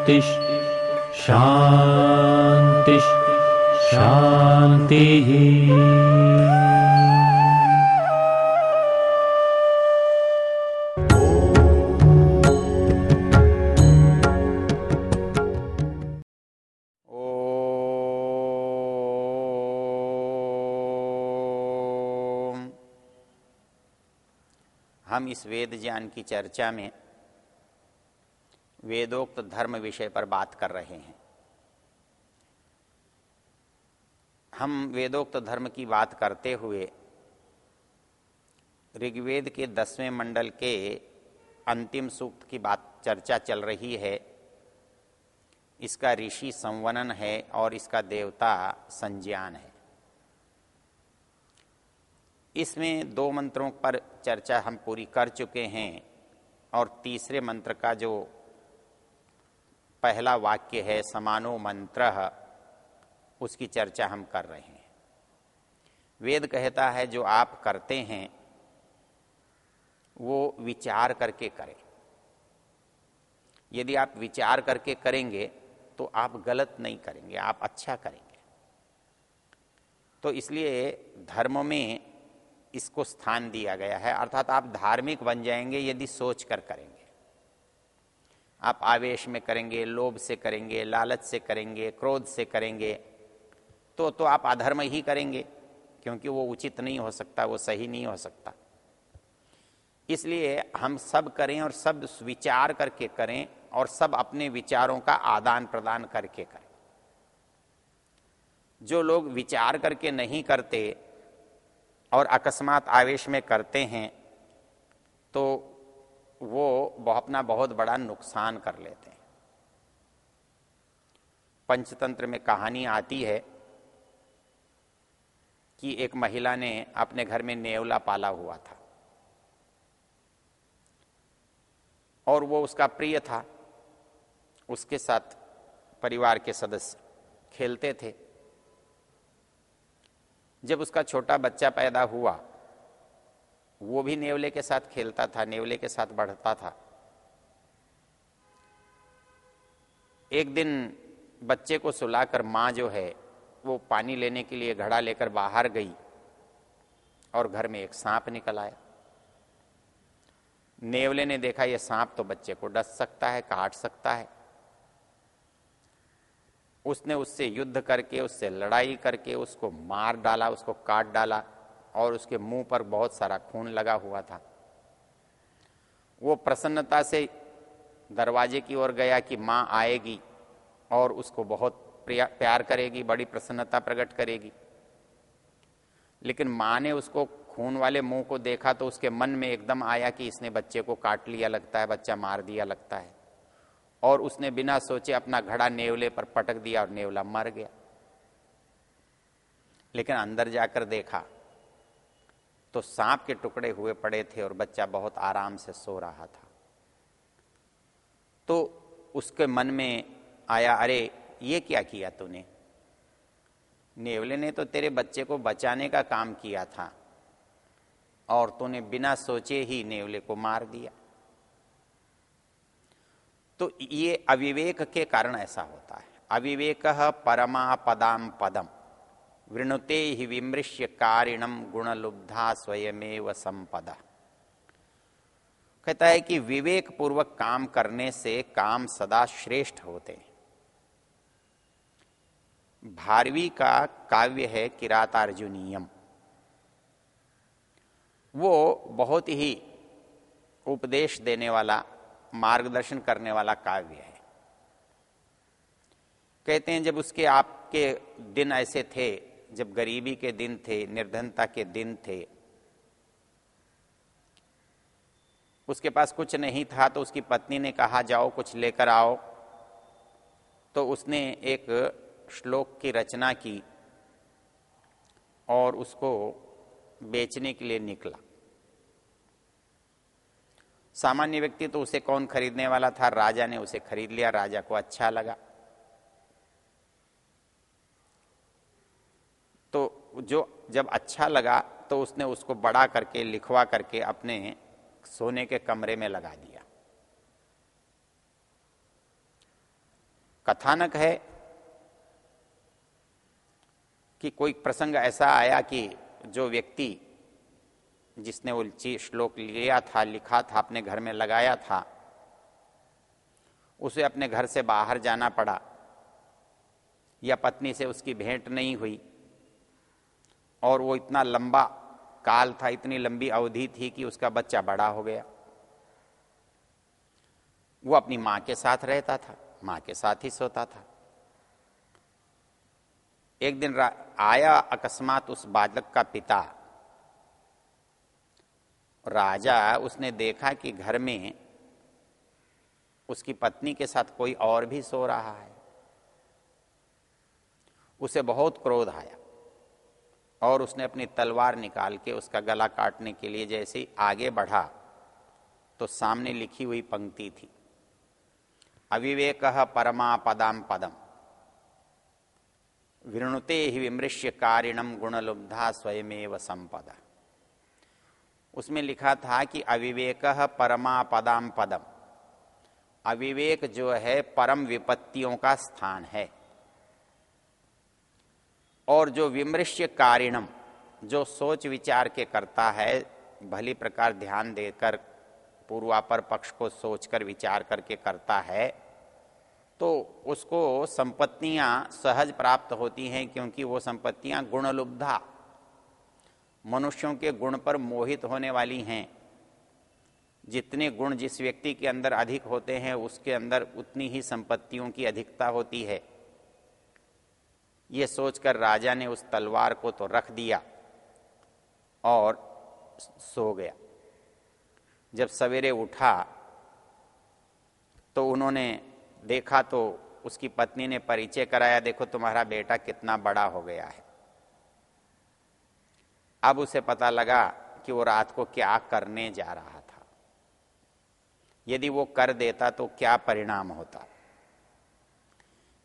शान्तिः शान्तिः शान्तिः हम इस वेद ज्ञान की चर्चा में वेदोक्त धर्म विषय पर बात कर रहे हैं। हम वेदोक्त धर्म की बात करते हुए ऋग्वेद के दसवें मंडल के अंतिम सूक्त की बात चर्चा चल रही है। इसका ऋषि संवनन है और इसका देवता संज्ञान है। इसमें दो मंत्रों पर चर्चा हम पूरी कर चुके हैं और तीसरे मंत्र का जो पहला वाक्य है, समानो मंत्र। उसकी चर्चा हम कर रहे हैं। वेद कहता है, जो आप करते हैं, वो विचार करके करें। यदि आप विचार करके करेंगे तो आप गलत नहीं करेंगे, आप अच्छा करेंगे। तो इसलिए धर्म में इसको स्थान दिया गया है, अर्थात आप धार्मिक बन जाएँगे यदि सोच कर करेंगे। आप आवेश में करेंगे, लोभ से करेंगे, लालच से करेंगे, क्रोध से करेंगे तो तो आप अधर्म ही करेंगे, क्योंकि वो उचित नहीं हो सकता, वो सही नहीं हो सकता। इसलिए हम सब करें और सब विचार करके करें और सब अपने विचारों का आदान प्रदान करके करें। जो लोग विचार करके नहीं करते और अकस्मात आवेश में करते हैं तो वो अपना बहुत बड़ा नुकसान कर लेते हैं। पंचतंत्र में कहानी आती है कि एक महिला ने अपने घर में नेवला पाला हुआ था। और वो उसका प्रिय था। उसके साथ परिवार के सदस्य खेलते थे। जब उसका छोटा बच्चा पैदा हुआ वो भी नेवले के साथ खेलता था, नेवले के साथ बढ़ता था। एक दिन बच्चे को सुलाकर माँ जो है, वो पानी लेने के लिए घड़ा लेकर बाहर गई और घर में एक सांप निकल आया। नेवले ने देखा, ये सांप तो बच्चे को डस सकता है, काट सकता है। उसने उससे युद्ध करके, उससे लड़ाई करके, उसको मार डाला, उसको काट डाला। और उसके मुँह पर बहुत सारा खून लगा हुआ था। वो प्रसन्नता से दरवाजे की ओर गया कि माँ आएगी और उसको बहुत प्यार करेगी, बड़ी प्रसन्नता प्रकट करेगी। लेकिन माँ ने उसको खून वाले मुँह को देखा तो उसके मन में एकदम आया कि इसने बच्चे को काट लिया लगता है, बच्चा मार दिया लगता है। और उसने बिना सोचे अपना घड़ा नेवले पर पटक दिया और नेवला मर गया। लेकिन अंदर जाकर देखा तो सांप के टुकड़े हुए पड़े थे और बच्चा बहुत आराम से सो रहा था। तो उसके मन में आया, अरे, ये क्या किया तूने? नेवले ने तो तेरे बच्चे को बचाने का काम किया था और तूने बिना सोचे ही नेवले को मार दिया। तो ये अविवेक के कारण ऐसा होता है। अविवेक परमा पदाम पदम। वृणुते ही विमृश्य कारिणम गुणलुब्धा स्वयमेव संपदा। कहता है कि विवेक पूर्वक काम करने से काम सदा श्रेष्ठ होते भारवी का काव्य है किरातार्जुनीयम। वो बहुत ही उपदेश देने वाला, मार्गदर्शन करने वाला काव्य है। कहते हैं जब उसके आपके दिन ऐसे थे जब गरीबी के दिन थे, निर्धनता के दिन थे, उसके पास कुछ नहीं था तो उसकी पत्नी ने कहा, जाओ, कुछ लेकर आओ। तो उसने एक श्लोक की रचना की और उसको बेचने के लिए निकला। सामान्य व्यक्ति तो उसे कौन खरीदने वाला था? राजा ने उसे खरीद लिया, राजा को अच्छा लगा तो जो जब अच्छा लगा तो उसने उसको बड़ा करके, लिखवा करके अपने सोने के कमरे में लगा दिया। कथानक है कि कोई प्रसंग ऐसा आया कि जो व्यक्ति जिसने वो श्लोक लिया था, लिखा था, अपने घर में लगाया था, उसे अपने घर से बाहर जाना पड़ा या पत्नी से उसकी भेंट नहीं हुई। और वो इतना लंबा काल था, इतनी लंबी अवधि थी कि उसका बच्चा बड़ा हो गया। वो अपनी माँ के साथ रहता था, माँ के साथ ही सोता था। एक दिन आया अकस्मात उस बालक का पिता। राजा, उसने देखा कि घर में उसकी पत्नी के साथ कोई और भी सो रहा है। उसे बहुत क्रोध आया। और उसने अपनी तलवार निकाल के उसका गला काटने के लिए जैसे ही आगे बढ़ा तो सामने लिखी हुई पंक्ति थी। अविवेक परमा पदाम। पदम विणुते ही विमृश्य कारिणम गुणलुब्धा स्वयमेव संपदा। उसमें लिखा था कि अविवेक परमा पदाम पदम। अविवेक जो है, परम विपत्तियों का स्थान है। और जो विमृश्य कारिणम, जो सोच विचार के करता है, भली प्रकार ध्यान देकर, पूर्वापर पक्ष को सोचकर, विचार करके करता है तो उसको संपत्तियाँ सहज प्राप्त होती हैं क्योंकि वो संपत्तियाँ गुणलुब्धा, मनुष्यों के गुण पर मोहित होने वाली हैं। जितने गुण जिस व्यक्ति के अंदर अधिक होते हैं, उसके अंदर उतनी ही संपत्तियों की अधिकता होती है। ये सोचकर राजा ने उस तलवार को तो रख दिया और सो गया। जब सवेरे उठा तो उन्होंने देखा तो उसकी पत्नी ने परिचय कराया, देखो तुम्हारा बेटा कितना बड़ा हो गया है। अब उसे पता लगा कि वो रात को क्या करने जा रहा था। यदि वो कर देता तो क्या परिणाम होता।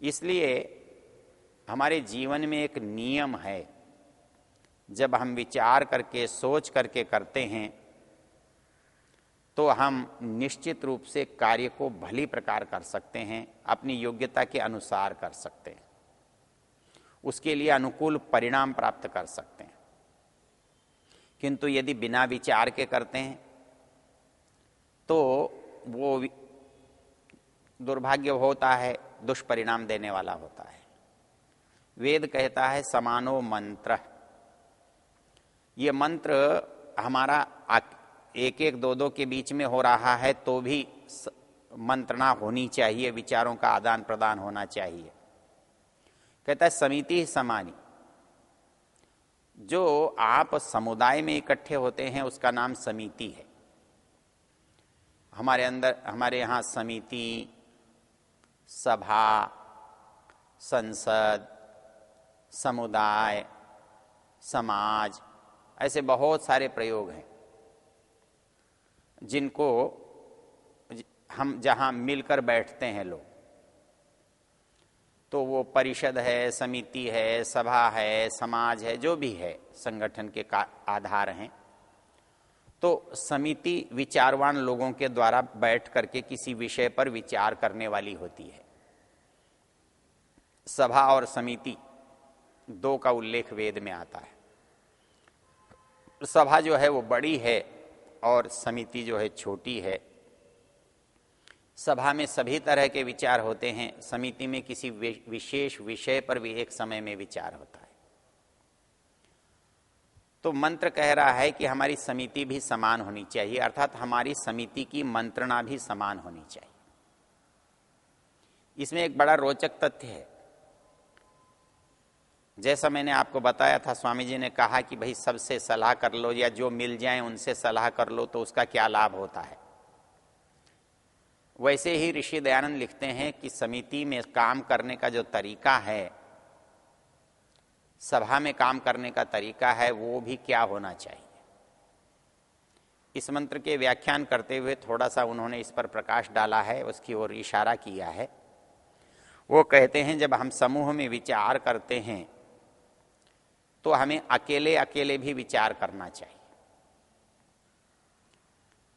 इसलिए हमारे जीवन में एक नियम है। जब हम विचार करके, सोच करके करते हैं तो हम निश्चित रूप से कार्य को भली प्रकार कर सकते हैं, अपनी योग्यता के अनुसार कर सकते हैं। उसके लिए अनुकूल परिणाम प्राप्त कर सकते हैं। किंतु यदि बिना विचार के करते हैं तो वो दुर्भाग्य होता है, दुष्परिणाम देने वाला होता है। वेद कहता है समानो मंत्र। ये मंत्र हमारा एक एक दो दो के बीच में हो रहा है तो भी मंत्रणा होनी चाहिए, विचारों का आदान प्रदान होना चाहिए। कहता है समिति समानी। जो आप समुदाय में इकट्ठे होते हैं, उसका नाम समिति है। हमारे अंदर, हमारे यहाँ समिति, सभा, संसद समुदाय, समाज, ऐसे बहुत सारे प्रयोग हैं, जिनको हम जहाँ मिलकर बैठते हैं लोग। तो वो परिषद है, समिति है, सभा है, समाज है, जो भी है, संगठन के आधार हैं। तो समिति विचारवान लोगों के द्वारा बैठ करके किसी विषय पर विचार करने वाली होती है। सभा और समिति दो का उल्लेख वेद में आता है। सभा जो है वो बड़ी है और समिति जो है छोटी है। सभा में सभी तरह के विचार होते हैं। समिति में किसी विशेष विषय पर भी एक समय में विचार होता है। तो मंत्र कह रहा है कि हमारी समिति भी समान होनी चाहिए, अर्थात हमारी समिति की मंत्रणा भी समान होनी चाहिए। इसमें एक बड़ा रोचक तथ्य है। जैसा मैंने आपको बताया था, स्वामी जी ने कहा कि भाई सबसे सलाह कर लो या जो मिल जाए उनसे सलाह कर लो तो उसका क्या लाभ होता है। वैसे ही ऋषि दयानंद लिखते हैं कि समिति में काम करने का जो तरीका है, सभा में काम करने का तरीका है, वो भी क्या होना चाहिए। इस मंत्र के व्याख्यान करते हुए थोड़ा सा उन्होंने इस पर प्रकाश डाला है, उसकी ओर इशारा किया है। वो कहते हैं, जब हम समूह में विचार करते हैं तो हमें अकेले अकेले भी विचार करना चाहिए।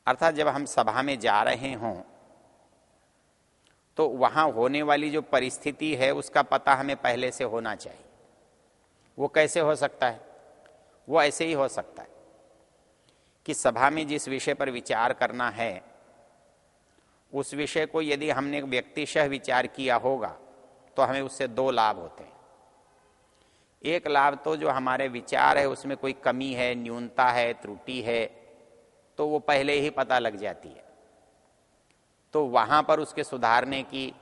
अर्थात जब हम सभा में जा रहे हों तो वहाँ होने वाली जो परिस्थिति है, उसका पता हमें पहले से होना चाहिए। वो कैसे हो सकता है? वो ऐसे ही हो सकता है कि सभा में जिस विषय पर विचार करना है, उस विषय को यदि हमने व्यक्तिशः विचार किया होगा तो हमें उससे दो लाभ होते हैं। एक लाभ तो जो हमारे विचार है, उसमें कोई कमी है, न्यूनता है, त्रुटि है तो वो पहले ही पता लग जाती है। तो वहाँ पर उसके सुधारने की,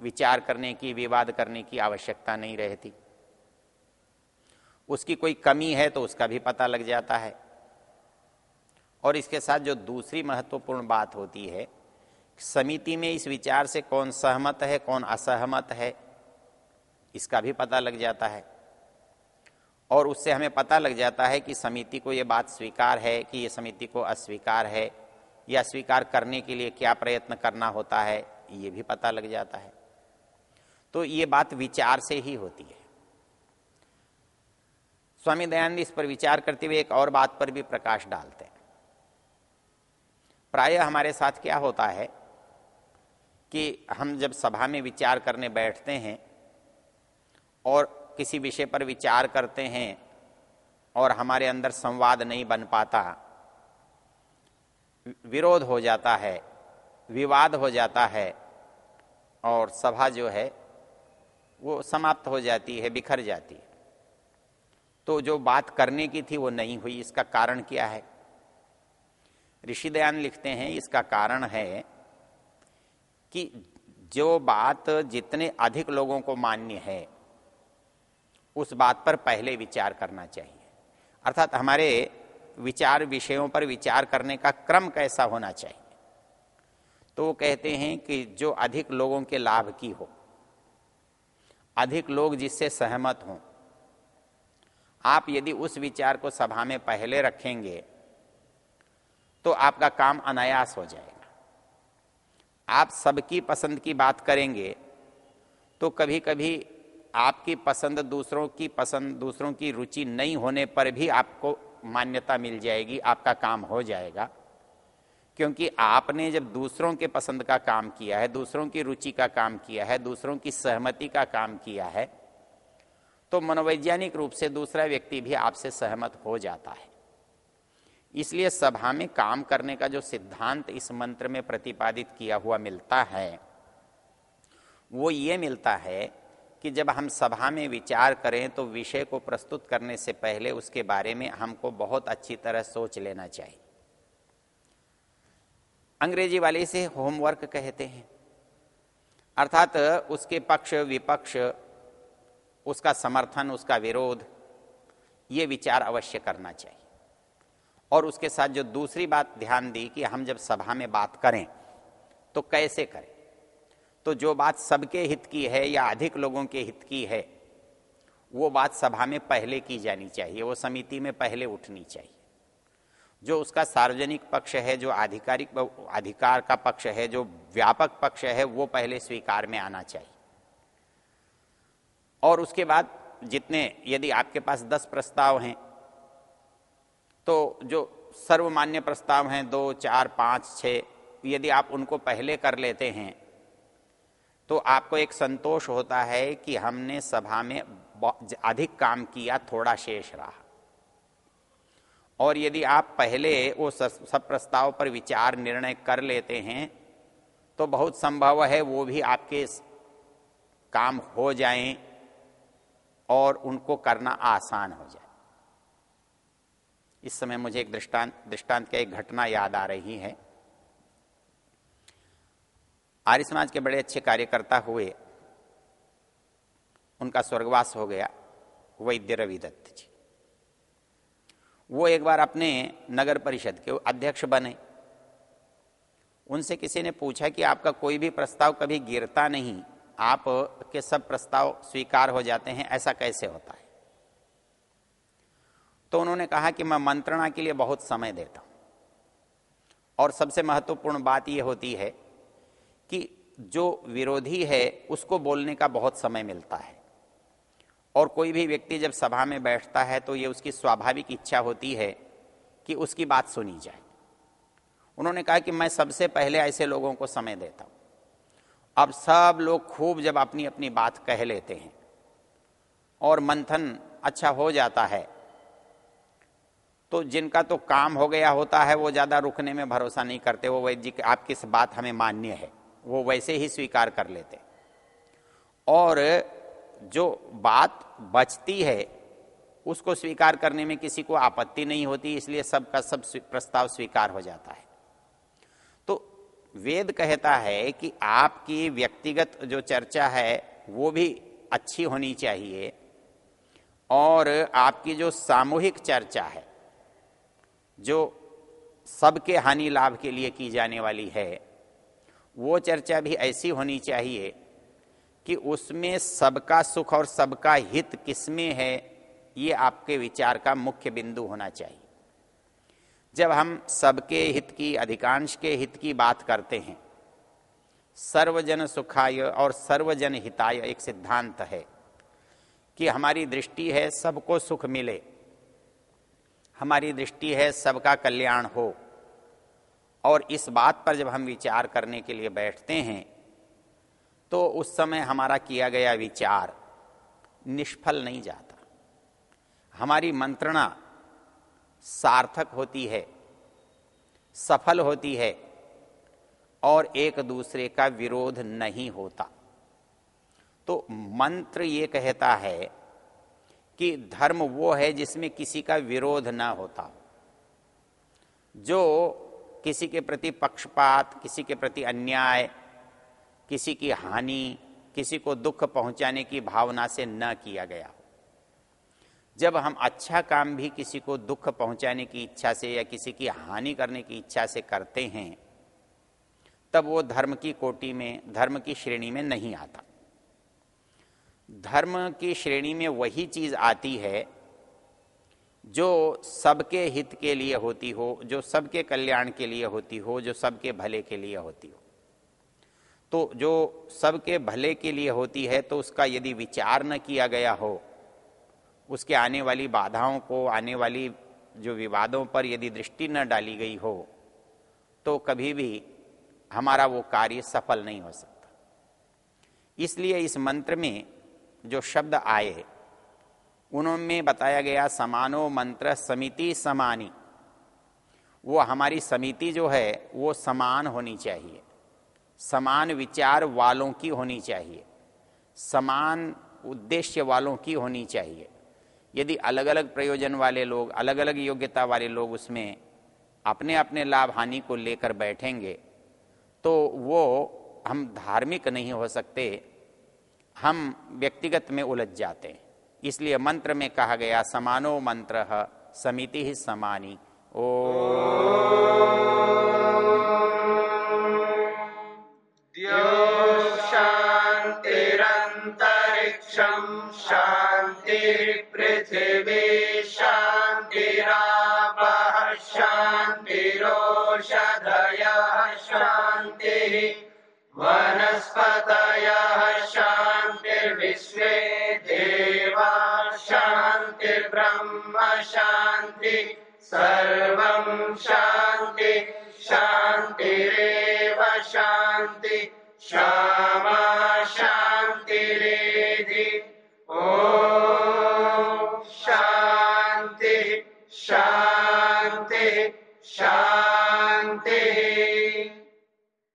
विचार करने की, विवाद करने की आवश्यकता नहीं रहती। उसकी कोई कमी है तो उसका भी पता लग जाता है। और इसके साथ जो दूसरी महत्वपूर्ण बात होती है, समिति में इस विचार से कौन सहमत है, कौन असहमत है, इसका भी पता लग जाता है। और उससे हमें पता लग जाता है कि समिति को यह बात स्वीकार है कि यह समिति को अस्वीकार है, या स्वीकार करने के लिए क्या प्रयत्न करना होता है, ये भी पता लग जाता है। तो ये बात विचार से ही होती है। स्वामी दयानंद इस पर विचार करते हुए एक और बात पर भी प्रकाश डालते हैं। प्राय हमारे साथ क्या होता है कि हम जब सभा में विचार करने बैठते हैं और किसी विषय पर विचार करते हैं और हमारे अंदर संवाद नहीं बन पाता। विरोध हो जाता है, विवाद हो जाता है और सभा जो है वो समाप्त हो जाती है, बिखर जाती है। तो जो बात करने की थी वो नहीं हुई, इसका कारण क्या है? ऋषिदयान लिखते हैं, इसका कारण है कि जो बात जितने अधिक लोगों को मान्य है उस बात पर पहले विचार करना चाहिए। अर्थात हमारे विचार विषयों पर विचार करने का क्रम कैसा होना चाहिए? तो वो कहते हैं कि जो अधिक लोगों के लाभ की हो, अधिक लोग जिससे सहमत हों, आप यदि उस विचार को सभा में पहले रखेंगे तो आपका काम अनायास हो जाएगा। आप सबकी पसंद की बात करेंगे तो कभी कभी आपकी पसंद दूसरों की पसंद, दूसरों की रुचि नहीं होने पर भी आपको मान्यता मिल जाएगी, आपका काम हो जाएगा। क्योंकि आपने जब दूसरों के पसंद का काम किया है, दूसरों की रुचि का काम किया है, दूसरों की सहमति का काम किया है तो मनोवैज्ञानिक रूप से दूसरा व्यक्ति भी आपसे सहमत हो जाता है। इसलिए सभा में काम करने का जो सिद्धांत इस मंत्र में प्रतिपादित किया हुआ मिलता है, वो ये मिलता है कि जब हम सभा में विचार करें तो विषय को प्रस्तुत करने से पहले उसके बारे में हमको बहुत अच्छी तरह सोच लेना चाहिए। अंग्रेज़ी वाले से होमवर्क कहते हैं। अर्थात उसके पक्ष, विपक्ष, उसका समर्थन, उसका विरोध, ये विचार अवश्य करना चाहिए। और उसके साथ जो दूसरी बात ध्यान दी कि हम जब सभा में बात करें तो कैसे करें? तो जो बात सबके हित की है या अधिक लोगों के हित की है, वो बात सभा में पहले की जानी चाहिए, वो समिति में पहले उठनी चाहिए। जो उसका सार्वजनिक पक्ष है, जो आधिकारिक अधिकार का पक्ष है, जो व्यापक पक्ष है, वो पहले स्वीकार में आना चाहिए। और उसके बाद जितने, यदि आपके पास दस प्रस्ताव हैं तो जो सर्वमान्य प्रस्ताव हैं, दो, चार, पाँच छः यदि आप उनको पहले कर लेते हैं तो आपको एक संतोष होता है कि हमने सभा में अधिक काम किया, थोड़ा शेष रहा। और यदि आप पहले वो सब प्रस्ताव पर विचार निर्णय कर लेते हैं तो बहुत संभव है वो भी आपके काम हो जाएँ और उनको करना आसान हो जाए। इस समय मुझे एक दृष्टांत दृष्टांत की एक घटना याद आ रही है। आर्य समाज के बड़े अच्छे कार्यकर्ता हुए। उनका स्वर्गवास हो गया वैद्य रवि दत्त जी। वो एक बार अपने नगर परिषद के अध्यक्ष बने। उनसे किसी ने पूछा कि आपका कोई भी प्रस्ताव कभी गिरता नहीं, आप के सब प्रस्ताव स्वीकार हो जाते हैं, ऐसा कैसे होता है? तो उन्होंने कहा कि मैं मंत्रणा के लिए बहुत समय देता हूँ। और सबसे महत्वपूर्ण बात यह होती है कि जो विरोधी है, उसको बोलने का बहुत समय मिलता है। और कोई भी व्यक्ति जब सभा में बैठता है तो ये उसकी स्वाभाविक इच्छा होती है कि उसकी बात सुनी जाए। उन्होंने कहा कि मैं सबसे पहले ऐसे लोगों को समय देता हूँ। अब सब लोग खूब जब अपनी अपनी बात कह लेते हैं और मंथन अच्छा हो जाता है तो जिनका तो काम हो गया होता है, वो ज़्यादा रुकने में भरोसा नहीं करते। वो वैदिक आपकी बात हमें मान्य है? वो वैसे ही स्वीकार कर लेते और जो बात बचती है, उसको स्वीकार करने में किसी को आपत्ति नहीं होती, इसलिए सबका सब प्रस्ताव स्वीकार हो जाता है। तो वेद कहता है कि आपकी व्यक्तिगत जो चर्चा है, वो भी अच्छी होनी चाहिए, और आपकी जो सामूहिक चर्चा है, जो सबके हानि लाभ के लिए की जाने वाली है वो चर्चा भी ऐसी होनी चाहिए कि उसमें सबका सुख और सबका हित किसमें है, ये आपके विचार का मुख्य बिंदु होना चाहिए। जब हम सबके हित की, अधिकांश के हित की बात करते हैं, सर्वजन सुखाय और सर्वजन हिताय एक सिद्धांत है कि हमारी दृष्टि है सबको सुख मिले, हमारी दृष्टि है सबका कल्याण हो। और इस बात पर जब हम विचार करने के लिए बैठते हैं तो उस समय हमारा किया गया विचार निष्फल नहीं जाता। हमारी मंत्रणा सार्थक होती है, सफल होती है और एक दूसरे का विरोध नहीं होता। तो मंत्र ये कहता है कि धर्म वो है जिसमें किसी का विरोध ना होता, जो किसी के प्रति पक्षपात, किसी के प्रति अन्याय, किसी की हानि, किसी को दुख पहुँचाने की भावना से न किया गया हो। जब हम अच्छा काम भी किसी को दुख पहुँचाने की इच्छा से या किसी की हानि करने की इच्छा से करते हैं, तब वो धर्म की कोटि में, धर्म की श्रेणी में नहीं आता। धर्म की श्रेणी में वही चीज़ आती है जो सबके हित के लिए होती हो, जो सबके कल्याण के लिए होती हो, जो सबके भले के लिए होती हो। तो जो सबके भले के लिए होती है तो उसका यदि विचार न किया गया हो, उसके आने वाली बाधाओं को, आने वाली जो विवादों पर यदि दृष्टि न डाली गई हो तो कभी भी हमारा वो कार्य सफल नहीं हो सकता। इसलिए इस मंत्र में जो शब्द आए उनमें बताया गया समानो मंत्र समिति समानी। वो हमारी समिति जो है, वो समान होनी चाहिए। समान विचार वालों की होनी चाहिए। समान उद्देश्य वालों की होनी चाहिए। यदि अलग अलग प्रयोजन वाले लोग अलग अलग योग्यता वाले लोग उसमें अपने अपने लाभ हानि को लेकर बैठेंगे तो वो हम धार्मिक नहीं हो सकते। हम व्यक्तिगत में उलझ जाते हैं। इसलिए मंत्र में कहा गया समानो मंत्र समिति ही समानी। ओ। वनस्पतयः सर्वं शान्ति शान्तिरेव शान्ति। क्षमा शान्तिरेधि। ॐ शांति शांति शान्ति।